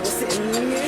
você é minha.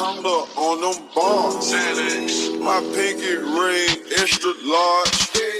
Up on them bars. My pinky ring, extra large.